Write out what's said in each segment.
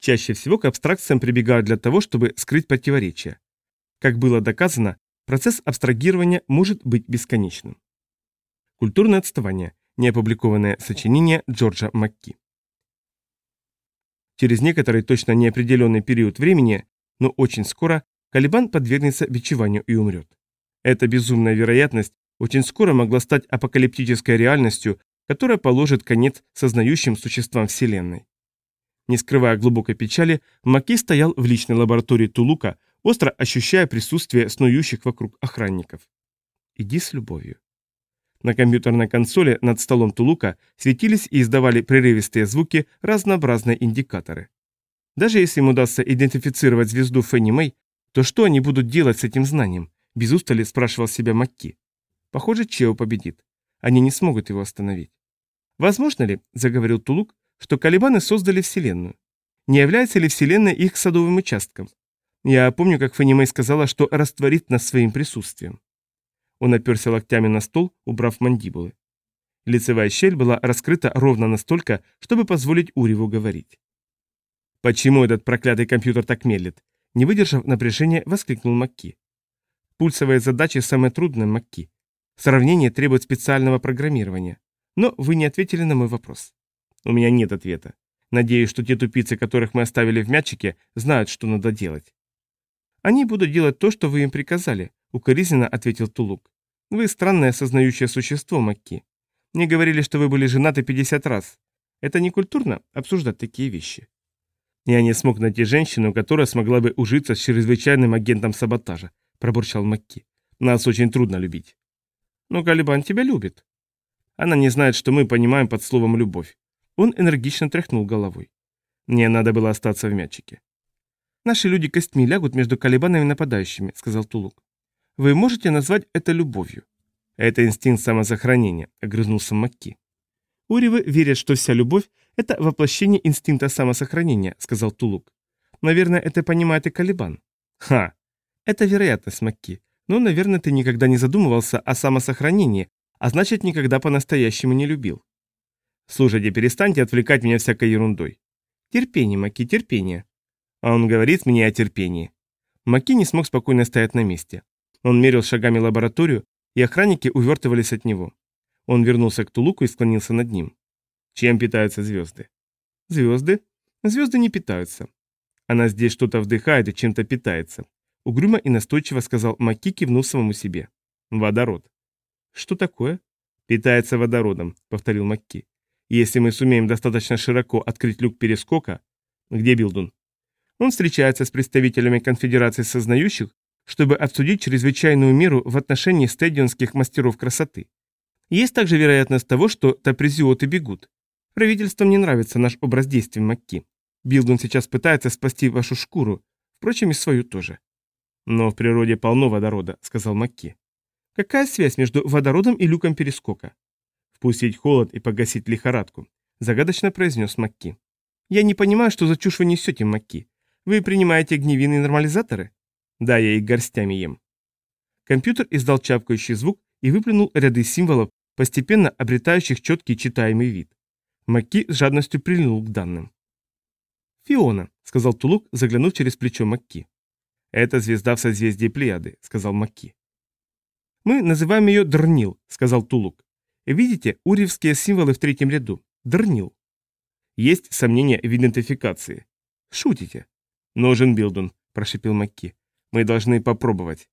Чаще всего к абстракциям прибегают для того, чтобы скрыть противоречия. Как было доказано, процесс абстрагирования может быть бесконечным. Культурное отставание. Неопубликованное сочинение Джорджа Макки. Через некоторый точно неопределенный период времени, но очень скоро, Калибан подвергнется бичеванию и умрет. Эта безумная вероятность очень скоро могла стать апокалиптической реальностью, которая положит конец сознающим существам Вселенной. Не скрывая глубокой печали, Маки стоял в личной лаборатории Тулука, остро ощущая присутствие снующих вокруг охранников. «Иди с любовью». На компьютерной консоли над столом Тулука светились и издавали прерывистые звуки разнообразные индикаторы. Даже если им удастся идентифицировать звезду Фенни Мэй, то что они будут делать с этим знанием? Без устали спрашивал себя Макки. Похоже, Чео победит. Они не смогут его остановить. Возможно ли, заговорил Тулук, что Калибаны создали Вселенную? Не является ли Вселенная их садовым участком? Я помню, как Фенни Мэй сказала, что растворит нас своим присутствием. Он оперся локтями на стол, убрав мандибулы. Лицевая щель была раскрыта ровно настолько, чтобы позволить Уриву говорить. «Почему этот проклятый компьютер так медлит?» Не выдержав напряжения, воскликнул Макки. «Пульсовые задачи самые трудные, Макки. Сравнение требует специального программирования. Но вы не ответили на мой вопрос». «У меня нет ответа. Надеюсь, что те тупицы, которых мы оставили в мячике, знают, что надо делать». «Они будут делать то, что вы им приказали», — укоризненно ответил Тулук. «Вы странное осознающее существо, Макки. Мне говорили, что вы были женаты 50 раз. Это не культурно обсуждать такие вещи». «Я не смог найти женщину, которая смогла бы ужиться с чрезвычайным агентом саботажа», — пробурчал Макки. «Нас очень трудно любить». «Но Калибан тебя любит». Она не знает, что мы понимаем под словом «любовь». Он энергично тряхнул головой. Мне надо было остаться в мячике. «Наши люди костьми лягут между Калибанами и нападающими», — сказал Тулук. Вы можете назвать это любовью? Это инстинкт самосохранения, огрызнулся Макки. Уривы верят, что вся любовь – это воплощение инстинкта самосохранения, сказал Тулук. Наверное, это понимает и Калибан. Ха! Это вероятность, Макки. Но, наверное, ты никогда не задумывался о самосохранении, а значит, никогда по-настоящему не любил. Слушайте, перестаньте отвлекать меня всякой ерундой. Терпение, Маки, терпение. А он говорит мне о терпении. Маки не смог спокойно стоять на месте. Он мерил шагами лабораторию, и охранники увертывались от него. Он вернулся к Тулуку и склонился над ним. Чем питаются звезды? Звезды? Звезды не питаются. Она здесь что-то вдыхает и чем-то питается. Угрюмо и настойчиво сказал Маки, кивнув самому себе. Водород. Что такое? Питается водородом, повторил Макки. Если мы сумеем достаточно широко открыть люк перескока... Где Билдун? Он встречается с представителями конфедерации сознающих чтобы обсудить чрезвычайную меру в отношении стадионских мастеров красоты. Есть также вероятность того, что тапризиоты бегут. Правительствам не нравится наш образ действий Макки. Билдун сейчас пытается спасти вашу шкуру, впрочем, и свою тоже. Но в природе полно водорода, сказал Макки. Какая связь между водородом и люком перескока? Впустить холод и погасить лихорадку, загадочно произнес Макки. Я не понимаю, что за чушь вы несете, Макки. Вы принимаете гневинные нормализаторы? Да, я их горстями ем. Компьютер издал чавкающий звук и выплюнул ряды символов, постепенно обретающих четкий читаемый вид. Макки с жадностью прильнул к данным. «Фиона», — сказал Тулук, заглянув через плечо Макки. «Это звезда в созвездии Плеяды», — сказал Макки. «Мы называем ее Дрнил», — сказал Тулук. «Видите, уривские символы в третьем ряду. Дрнил». «Есть сомнения в идентификации». «Шутите». «Нужен Билдун», — прошипел Макки. Мы должны попробовать».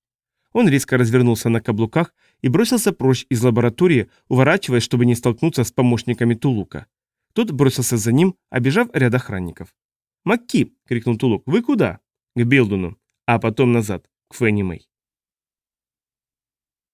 Он резко развернулся на каблуках и бросился прочь из лаборатории, уворачиваясь, чтобы не столкнуться с помощниками Тулука. Тот бросился за ним, обижав ряд охранников. «Макки!» — крикнул Тулук. «Вы куда?» «К Билдуну, а потом назад, к Фенни Мэй».